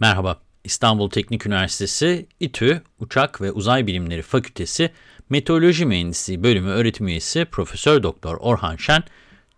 Merhaba, İstanbul Teknik Üniversitesi İTÜ Uçak ve Uzay Bilimleri Fakültesi Meteoroloji Mühendisliği Bölümü öğretim üyesi Profesör Doktor Orhan Şen,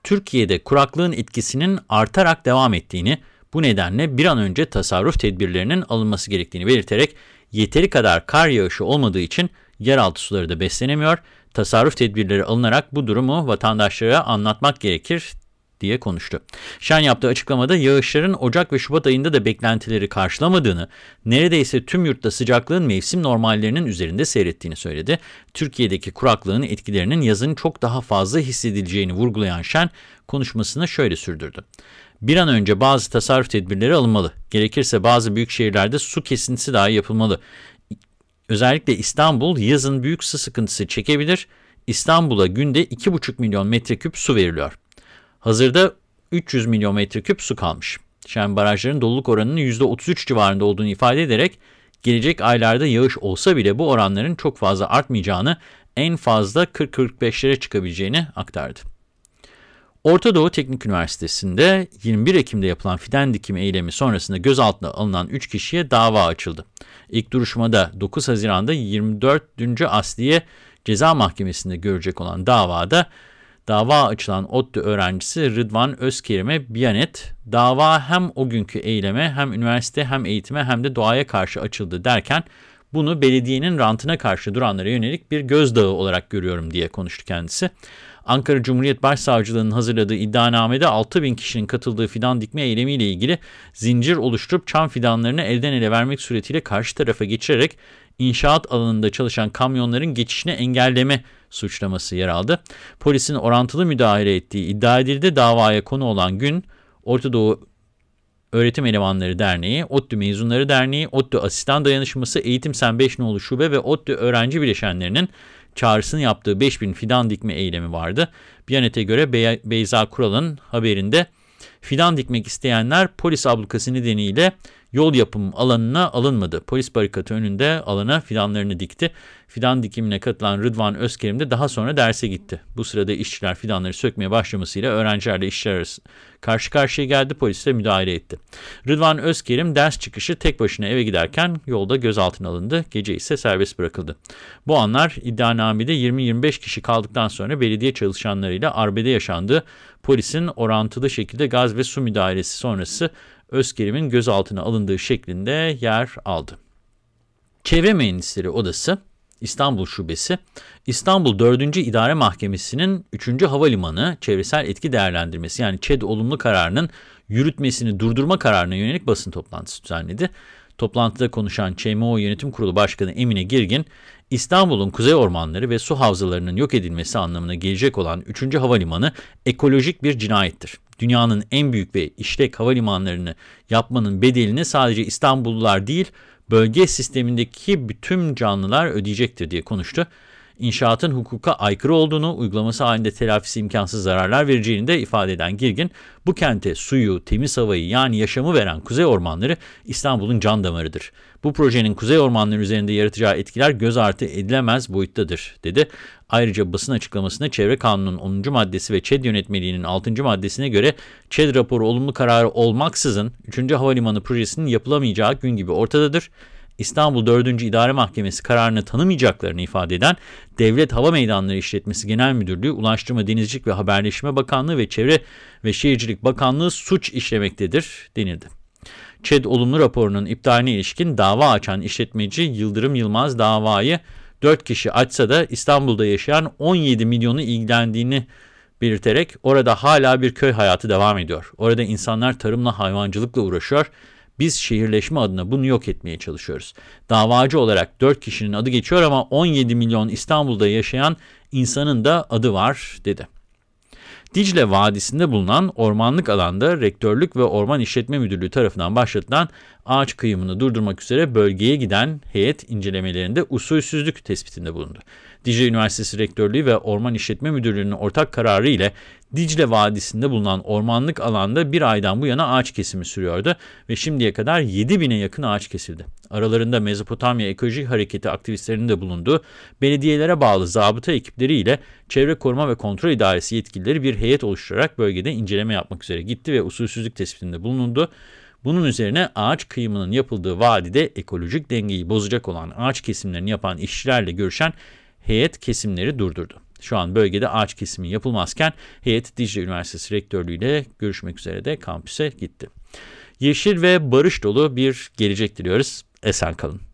Türkiye'de kuraklığın etkisinin artarak devam ettiğini, bu nedenle bir an önce tasarruf tedbirlerinin alınması gerektiğini belirterek, yeteri kadar kar yağışı olmadığı için yeraltı suları da beslenemiyor, tasarruf tedbirleri alınarak bu durumu vatandaşlara anlatmak gerekir diye konuştu. Şen yaptığı açıklamada yağışların Ocak ve Şubat ayında da beklentileri karşılamadığını, neredeyse tüm yurtta sıcaklığın mevsim normallerinin üzerinde seyrettiğini söyledi. Türkiye'deki kuraklığın etkilerinin yazın çok daha fazla hissedileceğini vurgulayan Şen konuşmasını şöyle sürdürdü. Bir an önce bazı tasarruf tedbirleri alınmalı. Gerekirse bazı büyük şehirlerde su kesintisi dahi yapılmalı. Özellikle İstanbul yazın büyük su sıkıntısı çekebilir. İstanbul'a günde 2,5 milyon metreküp su veriliyor. Hazırda 300 milyon metreküp su kalmış. Şen barajların doluluk oranının %33 civarında olduğunu ifade ederek gelecek aylarda yağış olsa bile bu oranların çok fazla artmayacağını, en fazla 40-45'lere çıkabileceğini aktardı. Orta Doğu Teknik Üniversitesi'nde 21 Ekim'de yapılan fidan dikimi eylemi sonrasında gözaltına alınan 3 kişiye dava açıldı. İlk duruşmada 9 Haziran'da 24. Asliye Ceza Mahkemesi'nde görecek olan davada dava açılan ODTÜ öğrencisi Rıdvan Özkerim'e Biyanet, dava hem o günkü eyleme hem üniversite hem eğitime hem de doğaya karşı açıldı derken bunu belediyenin rantına karşı duranlara yönelik bir gözdağı olarak görüyorum diye konuştu kendisi. Ankara Cumhuriyet Başsavcılığı'nın hazırladığı iddianamede 6 bin kişinin katıldığı fidan dikme eylemiyle ilgili zincir oluşturup çam fidanlarını elden ele vermek suretiyle karşı tarafa geçirerek inşaat alanında çalışan kamyonların geçişini engelleme suçlaması yer aldı. Polisin orantılı müdahale ettiği iddia edildi. Davaya konu olan gün Orta Doğu Öğretim Elemanları Derneği, ODTÜ Mezunları Derneği, ODTÜ Asistan Dayanışması, Eğitim Sen 5 Nolu Şube ve ODTÜ Öğrenci Bileşenlerinin çağrısını yaptığı 5000 fidan dikme eylemi vardı. Biyanet'e göre Be Beyza Kural'ın haberinde fidan dikmek isteyenler polis ablukası nedeniyle yol yapım alanına alınmadı. Polis barikatı önünde alana fidanlarını dikti. Fidan dikimine katılan Rıdvan Özkerim de daha sonra derse gitti. Bu sırada işçiler fidanları sökmeye başlamasıyla öğrencilerle işçiler arası karşı karşıya geldi. Polis de müdahale etti. Rıdvan Özkerim ders çıkışı tek başına eve giderken yolda gözaltına alındı. Gece ise serbest bırakıldı. Bu anlar iddianamede 20-25 kişi kaldıktan sonra belediye çalışanlarıyla arbede yaşandı. Polisin orantılı şekilde gaz ve su müdahalesi sonrası Özkerim'in gözaltına alındığı şeklinde yer aldı. Çevre Mühendisleri Odası İstanbul Şubesi, İstanbul 4. İdare Mahkemesi'nin 3. Havalimanı çevresel etki değerlendirmesi yani ÇED olumlu kararının yürütmesini durdurma kararına yönelik basın toplantısı düzenledi. Toplantıda konuşan ÇMO Yönetim Kurulu Başkanı Emine Girgin, İstanbul'un kuzey ormanları ve su havzalarının yok edilmesi anlamına gelecek olan 3. havalimanı ekolojik bir cinayettir. Dünyanın en büyük ve işlek havalimanlarını yapmanın bedelini sadece İstanbullular değil, bölge sistemindeki bütün canlılar ödeyecektir diye konuştu. İnşaatın hukuka aykırı olduğunu, uygulaması halinde telafisi imkansız zararlar vereceğini de ifade eden Girgin, bu kente suyu, temiz havayı yani yaşamı veren kuzey ormanları İstanbul'un can damarıdır. Bu projenin kuzey ormanları üzerinde yaratacağı etkiler göz ardı edilemez boyuttadır, dedi. Ayrıca basın açıklamasında Çevre Kanunu'nun 10. maddesi ve ÇED yönetmeliğinin 6. maddesine göre ÇED raporu olumlu kararı olmaksızın 3. Havalimanı projesinin yapılamayacağı gün gibi ortadadır. İstanbul 4. İdare Mahkemesi kararını tanımayacaklarını ifade eden Devlet Hava Meydanları İşletmesi Genel Müdürlüğü, Ulaştırma, Denizcilik ve Haberleşme Bakanlığı ve Çevre ve Şehircilik Bakanlığı suç işlemektedir denildi. ÇED olumlu raporunun iptaline ilişkin dava açan işletmeci Yıldırım Yılmaz davayı 4 kişi açsa da İstanbul'da yaşayan 17 milyonu ilgilendiğini belirterek orada hala bir köy hayatı devam ediyor. Orada insanlar tarımla hayvancılıkla uğraşıyor biz şehirleşme adına bunu yok etmeye çalışıyoruz. Davacı olarak 4 kişinin adı geçiyor ama 17 milyon İstanbul'da yaşayan insanın da adı var dedi. Dicle Vadisi'nde bulunan ormanlık alanda Rektörlük ve Orman İşletme Müdürlüğü tarafından başlatılan ağaç kıyımını durdurmak üzere bölgeye giden heyet incelemelerinde usulsüzlük tespitinde bulundu. Dicle Üniversitesi Rektörlüğü ve Orman İşletme Müdürlüğü'nün ortak kararı ile Dicle Vadisi'nde bulunan ormanlık alanda bir aydan bu yana ağaç kesimi sürüyordu ve şimdiye kadar 7 bine yakın ağaç kesildi. Aralarında Mezopotamya Ekoloji Hareketi aktivistlerinin de bulunduğu belediyelere bağlı zabıta ekipleriyle Çevre Koruma ve Kontrol İdaresi yetkilileri bir heyet oluşturarak bölgede inceleme yapmak üzere gitti ve usulsüzlük tespitinde bulundu. Bunun üzerine ağaç kıyımının yapıldığı vadide ekolojik dengeyi bozacak olan ağaç kesimlerini yapan işçilerle görüşen heyet kesimleri durdurdu. Şu an bölgede ağaç kesimi yapılmazken heyet Dicle Üniversitesi Rektörlüğü görüşmek üzere de kampüse gitti. Yeşil ve barış dolu bir gelecek diliyoruz. Esen kalın.